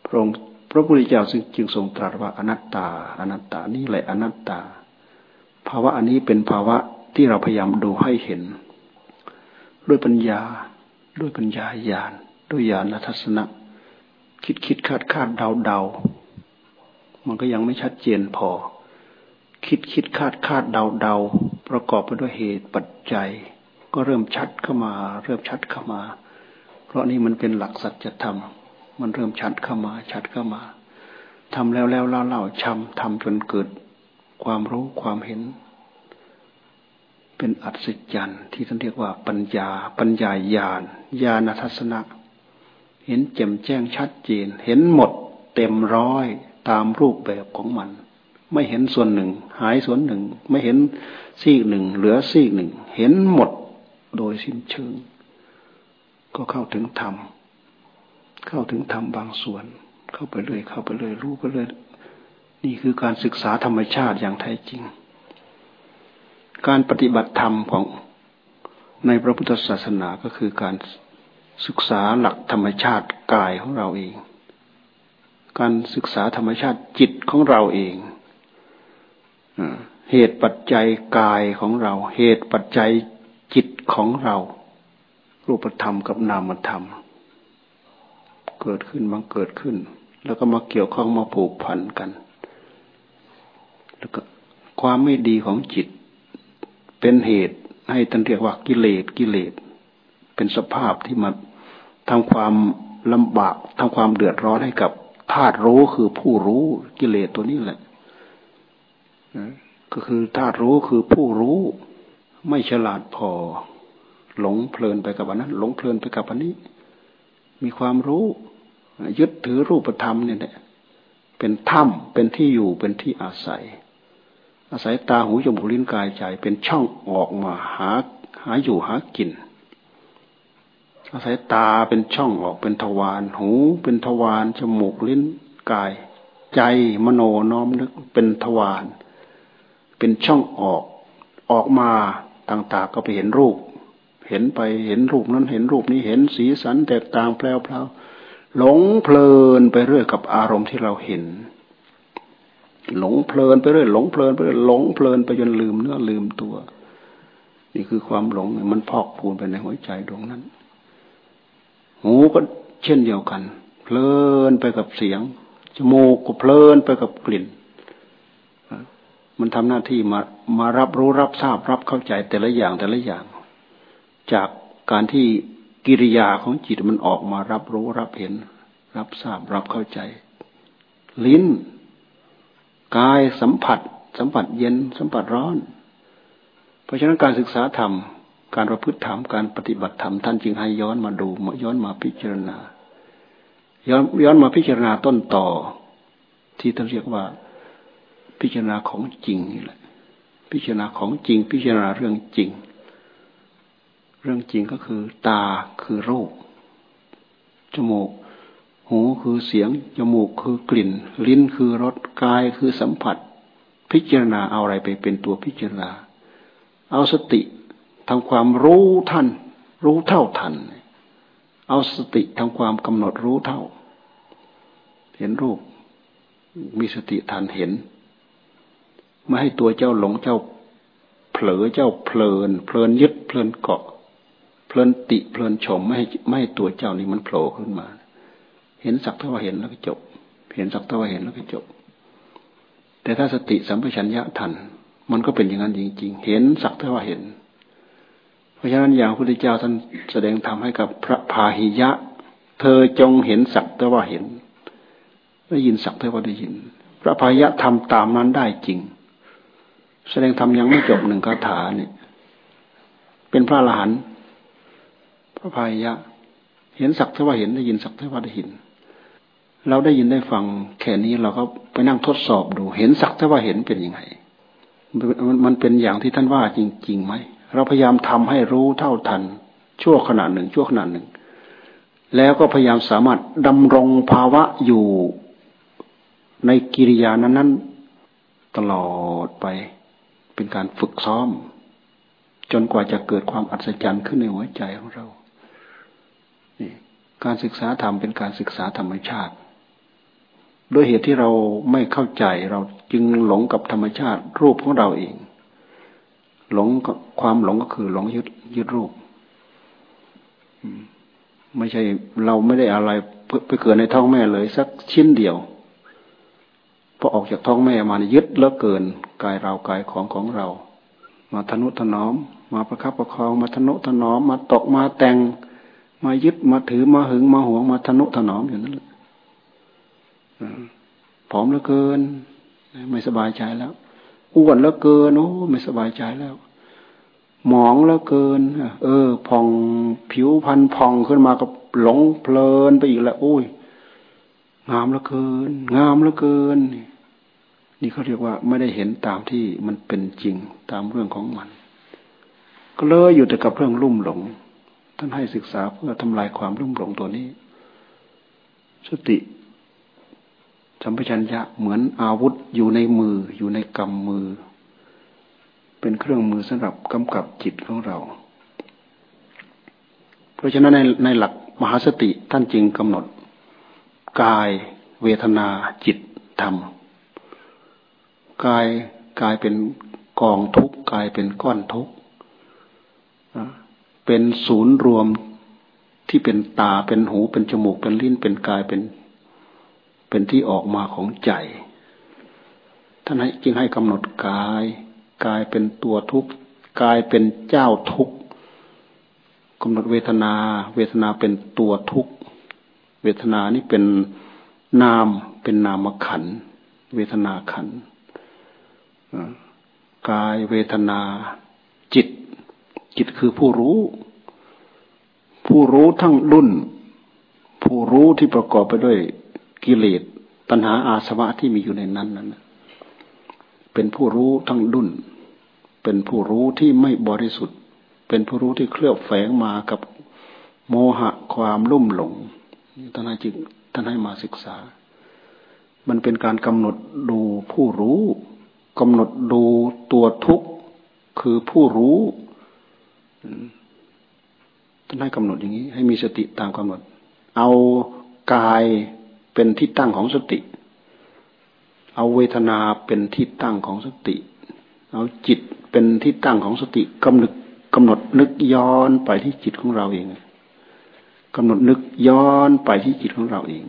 พระองค์พระพุทธเจ้าจึงทรงตรัสว่าอนัตตา อนัตตานี่แหละอนัตตา ภาวะอันนี้เป็นภาวะที่เราพยายามดูให้เห็น ด้วยปัญญา ด้วยปัญญาญาณด้วยญาณทัศนะ คิดคิดคาดคาดเดาเดามันก็ยังไม่ชัดเจนพอ คิดคิดคาดคาดเดาเดาประกอบไปด้วยเหตุปัจจัย ก็เริ่มชัดเข้ามา เริ่มชัดเข้ามา เพราะนี่มันเป็นหลักสัจธรรม มันเริ่มชัดเข้ามา ชัดเข้ามาทำแล้วแล้วเล่าเล่าชำทำจนเกิด ความรู้ความเห็น เป็นอัศจรรย์ที่ท่านเรียกว่าปัญญา ปัญญาญาณญาณทัศนะ เห็นแจ่มแจ้งชัดเจน เห็นหมดเต็มร้อยตามรูปแบบของมัน ไม่เห็นส่วนหนึ่ง หายส่วนหนึ่ง ไม่เห็นซีกหนึ่ง เหลือซีกหนึ่ง เห็นหมดโดยสิ้นเชิง ก็เข้าถึงธรรม เข้าถึงธรรมบางส่วน เข้าไปเรื่อยเข้าไปเรื่อยรู้ไปเรื่อยนี่คือการศึกษาธรรมชาติอย่างแท้จริง การปฏิบัติธรรมของในพระพุทธศาสนาก็คือการศึกษาหลักธรรมชาติกายของเราเอง การศึกษาธรรมชาติจิตของเราเอง เหตุปัจจัยกายของเรา เหตุปัจจัยจิตของเรา รูปธรรมกับนามธรรม เกิดขึ้นบังเกิดขึ้น แล้วก็มาเกี่ยวข้องมาผูกพันกัน แล้วก็ความไม่ดีของจิต เป็นเหตุให้ท่านเรียกว่ากิเลสกิเลส เป็นสภาพที่มาทำความลำบากทำความเดือดร้อนให้กับธาตุรู้คือผู้รู้กิเลสตัวนี้แหละ ก็คือธาตุรู้คือผู้รู้ไม่ฉลาดพอ หลงเพลินไปกับอันนั้นหลงเพลินไปกับอันนี้ มีความรู้ ยึดถือรูปธรรมเนี่ยเป็นถ้ำเป็นที่อยู่เป็นที่อาศัย อาศัยตาหูจมูกลิ้นกายใจ เป็นช่องออกมาหาหาอยู่หากิน อาศัยตาเป็นช่องออกเป็นทวารหู เป็นทวารจมูกลิ้นกาย ใจมโนน้อมนึกเป็นทวาร เป็นช่องออกออกมาต่างๆก็ไปเห็นรูป เห็นไปเห็นรูปนั้นเห็นรูปนี้เห็นสีสันแตกต่างแปลวเพลาหลงเพลินไปเรื่อยกับอารมณ์ที่เราเห็น หลงเพลินไปเรื่อยหลงเพลินไปเรื่อยหลงเพลินไปจนลืมเนื้อลืมตัว นี่คือความหลงมันพอกพูนไปในหัวใจดวงนั้น หูก็เช่นเดียวกัน เพลินไปกับเสียงจมูกก็เพลินไปกับกลิ่น มันทำหน้าที่มามารับรู้รับทราบรับเข้าใจแต่ละอย่างแต่ละอย่าง จากการที่กิริยาของจิตมันออกมารับรู้รับเห็น รับทราบรับเข้าใจ ลิ้นกายสัมผัส สัมผัสเย็นสัมผัสร้อน เพราะฉะนั้นการศึกษาธรรม การประพฤติธรรมการปฏิบัติธรรมท่านจึงให้ย้อนมาดูย้อนมาพิจารณาย้อนย้อนมาพิจารณาต้นต่อ ที่ท่านเรียกว่า พิจารณาของจริงนี่แหละ พิจารณาของจริง พิจารณาเรื่องจริง เรื่องจริงก็คือ ตาคือรูป จมูก หูคือเสียง จมูกคือกลิ่น ลิ้นคือรส กายคือสัมผัส พิจารณาเอาอะไรไปเป็นตัวพิจารณา เอาสติทำความรู้ท่านรู้เท่าทัน เอาสติทำความกำหนดรู้เท่า เห็นรูป มีสติทันเห็น ไม่ให้ตัวเจ้าหลงเจ้า เผลอเจ้าเพลิน เพลินยึดเพลินเกาะ เพลินติเพลินชมไม่ให้ไม่ให้ตัวเจ้านี่มันโผล่ขึ้นมา เห็นสักเท่าว่าเห็นแล้วก็จบ เห็นสักเท่าว่าเห็นแล้วก็จบ แต่ถ้าสติสัมปชัญญะทัน มันก็เป็นอย่างนั้นจริง ๆ เห็นสักเท่าว่าเห็น เพราะฉะนั้นอย่างพระพุทธเจ้าท่านแสดงธรรมให้กับพระพาหิยะ เธอจงเห็นสักเท่าว่าเห็นได้ยินสักเท่าว่าได้ยิน พระพายะทำตามนั้นได้จริง แสดงธรรมยังไม่จบหนึ่งคาถาเนี่ย เป็นพระอรหันต์พระพายะ เห็นสักเทว่าเห็นได้ยินสักเทว่าได้ยิน เราได้ยินได้ฟังแค่นี้เราก็ไปนั่งทดสอบดู เห็นสักเทว่าเห็นเป็นยังไงมันมันเป็นอย่างที่ท่านว่าจริงๆไหมเราพยายามทำให้รู้เท่าทัน ชั่วขณะหนึ่ง ชั่วขณะหนึ่ง แล้วก็พยายามสามารถดำรงภาวะอยู่ในกิริยานั้น ๆ ตลอดไป เป็นการฝึกซ้อม จนกว่าจะเกิดความอัศจรรย์ขึ้นในหัวใจของเราการศึกษาธรรมเป็นการศึกษาธรรมชาติ ด้วยเหตุที่เราไม่เข้าใจเราจึงหลงกับธรรมชาติรูปของเราเอง หลงความหลงก็คือหลงยึดยึดรูปไม่ใช่เราไม่ได้อะไรไปเกิดในท้องแม่เลย สักชิ้นเดียว พอออกจากท้องแม่มานยึดเลิกเกินกายเรากายของของเรา มาทนุถนอม มาประคับประคองมาทนุถนอม มาตกมาแต่ง มายึดมาถือมาหึงมาหวงมาทนุถนอมอยู่นั่นแหละผอมเหลือเกิน ไม่สบายใจแล้วอ้วนเหลือเกินโอ้ไม่สบายใจแล้ว หมองเหลือเกิน เออพองผิวพันพองขึ้นมาก็หลงเพลินไปอีกแล้วโอ้ย งามเหลือเกิน งามเหลือเกิน นี่เขาเรียกว่าไม่ได้เห็นตามที่มันเป็นจริงตามเรื่องของมัน ก็เลยอยู่แต่กับเรื่องลุ่มหลง ท่านให้ศึกษาเพื่อทำลายความรุ่มหลงตัวนี้ สติสัมปชัญญะเหมือนอาวุธอยู่ในมืออยู่ในกำมือ เป็นเครื่องมือสำหรับกำกับจิตของเรา เพราะฉะนั้นในในหลักมหาสติท่านจึงกำหนด กาย เวทนาจิตธรรม กายกายเป็นกองทุกกายเป็นก้อนทุกเป็นศูนย์รวมที่เป็นตาเป็นหูเป็นจมูกเป็นลิ้นเป็นกายเป็น เป็นที่ออกมาของใจท่านให้จึงให้กำหนดกาย กายเป็นตัวทุกข์กายเป็นเจ้าทุกข์กำหนดเวทนา เวทนาเป็นตัวทุกข์ เวทนานี่เป็นนามเป็นนามขัน เวทนาขันกายเวทนาจิต จิตคือผู้รู้ ผู้รู้ทั้งดุนผู้รู้ที่ประกอบไปด้วยกิเลสตัณหาอาสวะที่มีอยู่ในนั้นนั้นเป็นผู้รู้ทั้งดุนเป็นผู้รู้ที่ไม่บริสุทธิ์ เป็นผู้รู้ที่เคลือบแฝงมากับโมหะความลุ่มหลง ท่านให้จึงท่านให้มาศึกษา มันเป็นการกำหนดดูผู้รู้กำหนดดูตัวทุกข์คือผู้รู้ท่านให้กำหนดอย่างนี้ ให้มีสติตามกำหนด เอากายเป็นที่ตั้งของสติ เอาเวทนาเป็นที่ตั้งของสติ เอาจิตเป็นที่ตั้งของสติกำหนดกำหนดนึกย้อนไปที่จิตของเราเอง กำหนดนึกย้อนไปที่จิตของเราเอง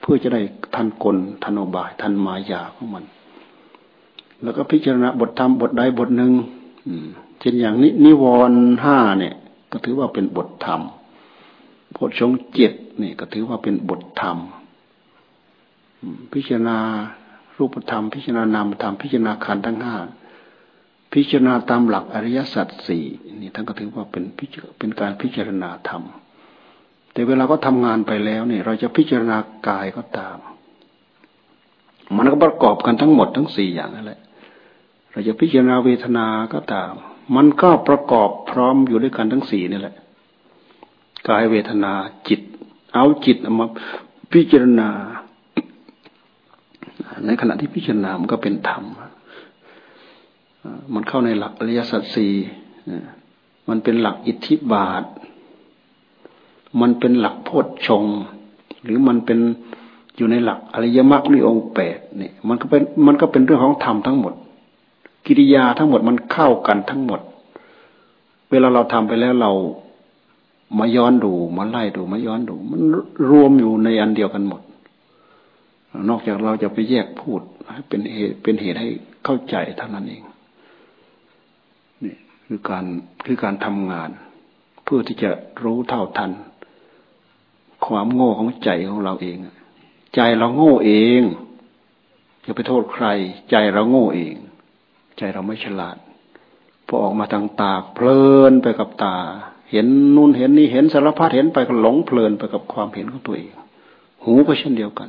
เพื่อจะได้ทันกลทันอบายทันมายาของมัน แล้วก็พิจารณาบทธรรมบทใดบทหนึ่งเช่นอย่างนี้นิวรณ์ห้าเนี่ย ก็ถือว่าเป็นบทธรรมพทชงเจ็ดนี่ก็ถือว่าเป็นบทธรรมพิจารณารูปธรรม พิจารณานามธรรมพิจารณาขันธ์ทั้งห้า พิจารณาตามหลักอริยสัจสี่นี่ท่านก็ถือว่าเป็นเป็นการพิจารณาธรรม แต่เวลาก็ทำงานไปแล้วเนี่ย เราจะพิจารณากายก็ตาม มันก็ประกอบกันทั้งหมดทั้งสี่อย่างนั่นแหละเราจะพิจารณาเวทนาก็ตาม มันก็ประกอบพร้อมอยู่ด้วยกันทั้งสี่นี่แหละกายเวทนาจิต เอาจิตมาพิจารณา ในขณะที่พิจารณามันก็เป็นธรรม มันเข้าในหลักอริยสัจสี่มันเป็นหลักอิทธิบาท มันเป็นหลักโพชฌงหรือมันเป็นอยู่ในหลักอริยมรรคในองค์แปดเนี่ยมันก็เป็นมันก็เป็นเรื่องของธรรมทั้งหมด กิริยาทั้งหมดมันเข้ากันทั้งหมด เวลาเราทำไปแล้วเรามาย้อนดูมาไล่ดูมาย้อนดู มันรวมอยู่ในอันเดียวกันหมด นอกจากเราจะไปแยกพูด เป็นเหตุเป็นเหตุให้เข้าใจเท่านั้นเอง คือการคือการทำงาน เพื่อที่จะรู้เท่าทัน ความโง่ของใจของเราเอง ใจเราโง่เองอย่าไปโทษใคร ใจเราโง่เอง ใจเราไม่ฉลาดพอออกมาทางตาเพลินไปกับตา เห็นนู่นเห็นนี่เห็นสารพัดเห็นไปก็หลงเพลินไปกับความเห็นของตัวเอง หูก็เช่นเดียวกัน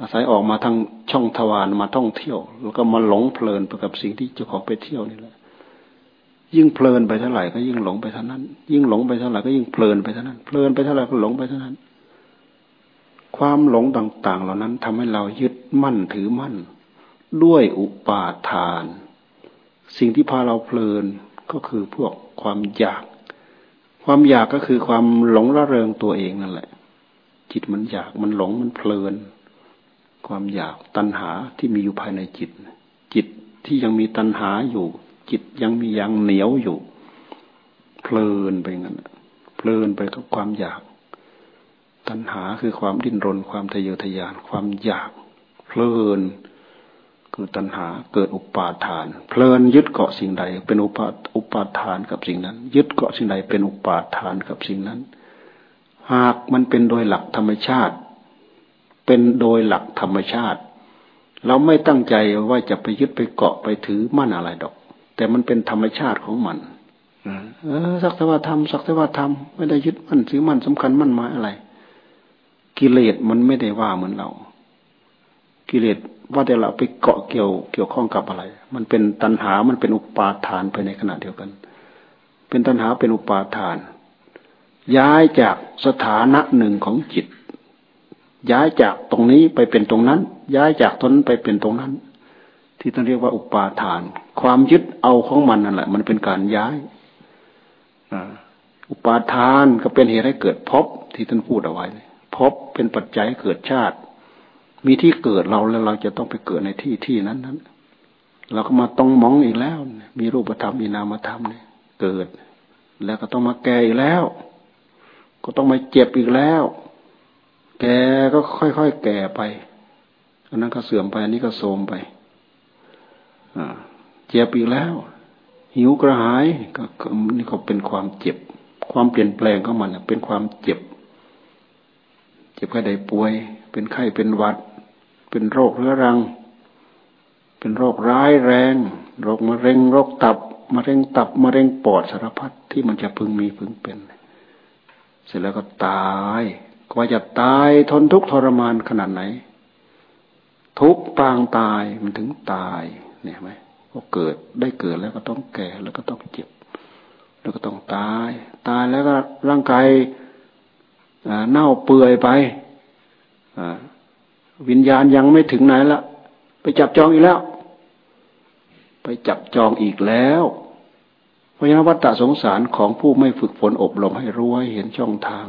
อาศัยออกมาทางช่องทวารมาท่องเที่ยว แล้วก็มาหลงเพลินไปกับสิ่งที่เจ้าของไปเที่ยวนี่แหละ ยิ่งเพลินไปเท่าไหร่ก็ยิ่งหลงไปเท่านั้น ยิ่งหลงไปเท่าไหร่ก็ยิ่งเพลินไปเท่านั้น เพลินไปเท่าไหร่ก็หลงไปเท่านั้น ความหลงต่าง ๆ เหล่านั้นทำให้เรายึดมั่นถือมั่น ด้วยอุปาทาน สิ่งที่พาเราเพลินก็คือพวกความอยาก ความอยากก็คือความหลงระเริงตัวเองนั่นแหละ จิตมันอยากมันหลงมันเพลิน ความอยากตัณหาที่มีอยู่ภายในจิต จิตที่ยังมีตัณหาอยู่ จิตยังมียังเหนียวอยู่ เพลินไปงั้นเพลินไปกับความอยาก ตัณหาคือความดิ้นรน ความทะเยอทะยาน ความอยาก เพลิน คือตัณหาเกิดอุปาทาน เพลินยึดเกาะสิ่งใด เป็นอุปาอุปาทานกับสิ่งนั้น ยึดเกาะสิ่งใดเป็นอุปาทานกับสิ่งนั้น หากมันเป็นโดยหลักธรรมชาติ เป็นโดยหลักธรรมชาติ เราไม่ตั้งใจว่าจะไปยึดไปเกาะไปถือมั่นอะไรดอก แต่มันเป็นธรรมชาติของมันเออสักแต่ว่าทำสักแต่ว่าทำไม่ได้ยึดมั่นถือมั่นสำคัญมั่นหมายอะไร กิเลสมันไม่ได้ว่าเหมือนเรา กิเลสว่าแต่เราไปเกาะเกี่ยวเกี่ยวข้องกับอะไร มันเป็นตัณหา มันเป็นอุปาทานไปในขณะเดียวกัน เป็นตัณหาเป็นอุปาทาน ย้ายจากสถานะหนึ่งของจิต ย้ายจากตรงนี้ไปเป็นตรงนั้น ย้ายจากตรงนั้นไปเป็นตรงนั้น ที่ต้องเรียกว่าอุปาทาน ความยึดเอาของมันนั่นแหละ มันเป็นการย้ายอุปาทานก็เป็นเหตุให้เกิดภพที่ท่านพูดเอาไว้ภพเป็นปัจจัยเกิดชาติ มีที่เกิดเราแล้วเราจะต้องไปเกิดในที่ที่นั้นนั้นเราก็มาต้องมองอีกแล้ว มีรูปธรรมมีนามธรรมเนี่ยเกิด แล้วก็ต้องมาแก่อีกแล้ว ก็ต้องมาเจ็บอีกแล้ว แกก็ค่อยๆแก่ไป อันนั้นก็เสื่อมไป อันนี้ก็โทมไปเจ็บอีกแล้ว หิวกระหายก็นี่ก็เป็นความเจ็บ ความเปลี่ยนแปลงของมันเป็นความเจ็บ เจ็บไข้ใดป่วย เป็นไข้เป็นหวัด เป็นโรคเรื้อรัง เป็นโรคร้ายแรง โรคมะเร็ง โรคตับมะเร็งตับมะเร็งปอดสารพัดที่มันจะพึงมีพึงเป็น เสร็จแล้วก็ตาย กว่าจะตายทนทุกข์ทรมานขนาดไหน ทุกปางตายมันถึงตายเนี่ยไหมก็เกิดได้เกิดแล้วก็ต้องแก่แล้วก็ต้องเจ็บ แล้วก็ต้องตาย ตายแล้วก็ร่างกายเน่าเปื่อยไปวิญญาณยังไม่ถึงไหนละไปจับจองอีกแล้ว ไปจับจองอีกแล้ว เพราะฉะนั้นวัฏฏะสงสารของผู้ไม่ฝึกฝนอบรมให้รู้ให้เห็นช่องทาง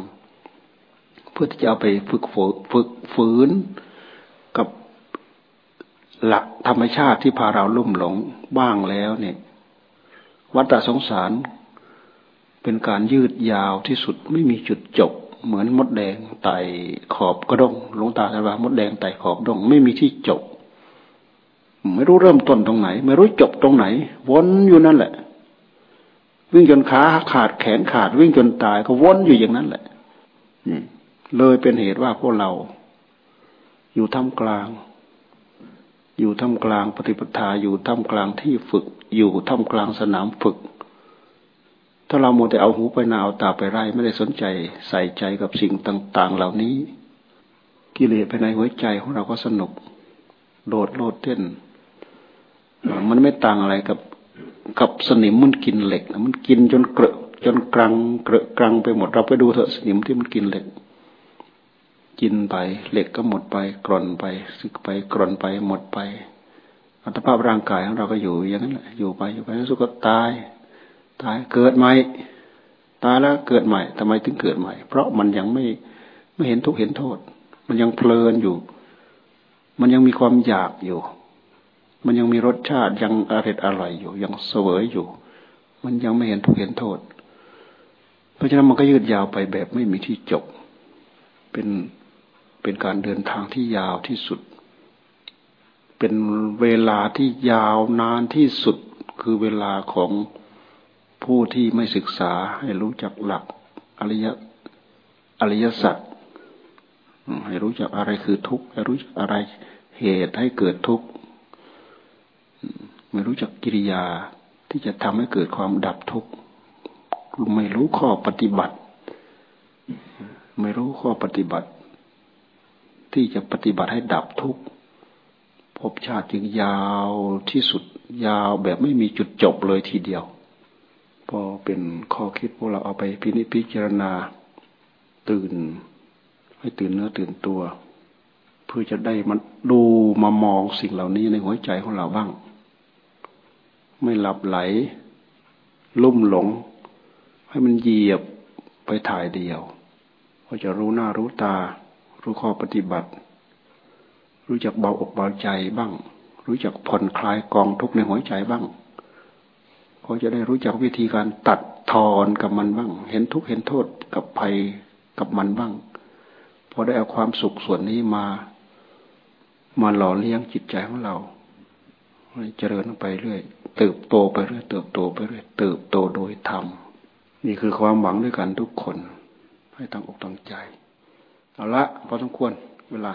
เพื่อที่จะเอาไปฝึกฝึกฝืนกับหลักธรรมชาติที่พาเราลุ่มหลงบ้างแล้วเนี่ย วัฏสงสารเป็นการยืดยาวที่สุดไม่มีจุดจบ เหมือนมดแดงไต่ขอบกระดงลงตาแต่ว่ามดแดงไต่ขอบดง ไม่มีที่จบ ไม่รู้เริ่มต้นตรงไหน ไม่รู้จบตรงไหน วนอยู่นั่นแหละ วิ่งจนขาขาดแขนขาด วิ่งจนตายก็วนอยู่อย่างนั้นแหละ เลยเป็นเหตุว่าพวกเรา อยู่ท่ามกลาง อยู่ท่ามกลางปฏิปทาอยู่ท่ามกลางที่ฝึก อยู่ท่ามกลางสนามฝึก ถ้าเราโมแต่เอาหูไปนาเอาตาไปไร่ไม่ได้สนใจใส่ใจกับสิ่งต่าง ๆ เหล่านี้ กิเลสภายในหัวใจของเราก็สนุก โดดโลดเต้น มันไม่ต่างอะไรกับกับสนิมมันกินเหล็กมันกินจนเกลอะจนกรังเกลอะกรังไปหมดเราไปดูเถอะสนิมที่มันกินเหล็ก กินไป เหล็กก็หมดไปกร่อนไปซึกไปกร่อนไปหมดไป อัตภาพร่างกายของเราก็อยู่อย่างนั้นแหละอยู่ไปอยู่ไปแล้วสุก็ตาย ตายเกิดใหม่ตายแล้วเกิดใหม่ทำไมถึงเกิดใหม่ เพราะมันยังไม่ไม่เห็นทุกเห็นโทษ มันยังเพลินอยู่ มันยังมีความอยากอยู่ มันยังมีรสชาติยังอร่อยอร่อยอยู่ ยังเสวยอยู่ มันยังไม่เห็นทุกเห็นโทษ เพราะฉะนั้นมันก็ยืดยาวไปแบบไม่มีที่จบ เป็น เป็นการเดินทางที่ยาวที่สุด เป็นเวลาที่ยาวนานที่สุดคือเวลาของผู้ที่ไม่ศึกษาให้รู้จักหลักอริยอริยสัจให้รู้จักอะไรคือทุกข์ให้รู้จักอะไรเหตุให้เกิดทุกข์ไม่รู้จักกิริยาที่จะทำให้เกิดความดับทุกข์ไม่รู้ข้อปฏิบัติ ไม่รู้ข้อปฏิบัติ ที่จะปฏิบัติให้ดับทุกข์ภพชาติจึงยาวที่สุดยาวแบบไม่มีจุดจบเลยทีเดียว พอเป็นข้อคิดพวกเราเอาไปพินิจพิจารณาตื่น ให้ตื่นเนื้อตื่นตัว เพื่อจะได้มันดูมามองสิ่งเหล่านี้ในหัวใจของเราบ้าง ไม่หลับไหล ลุ่มหลง ให้มันเหยียบไปถ่ายเดียว ก็จะรู้หน้ารู้ตา รู้ข้อปฏิบัติ รู้จักเบาอกเบาใจบ้าง รู้จักผ่อนคลายกองทุกข์ในหัวใจบ้างพอจะได้รู้จักวิธีการตัดทอนกับมันบ้าง เห็นทุกข์เห็นโทษกับภัยกับมันบ้างพอได้เอาความสุขส่วนนี้มา มาหล่อเลี้ยงจิตใจของเราเจริญไปเรื่อย เติบโตไปเรื่อย เติบโตไปเรื่อย เติบโตโดยธรรม นี่คือความหวังด้วยกันทุกคน ให้ตั้งอกตั้งใจ เอาละพอสมควรเวลา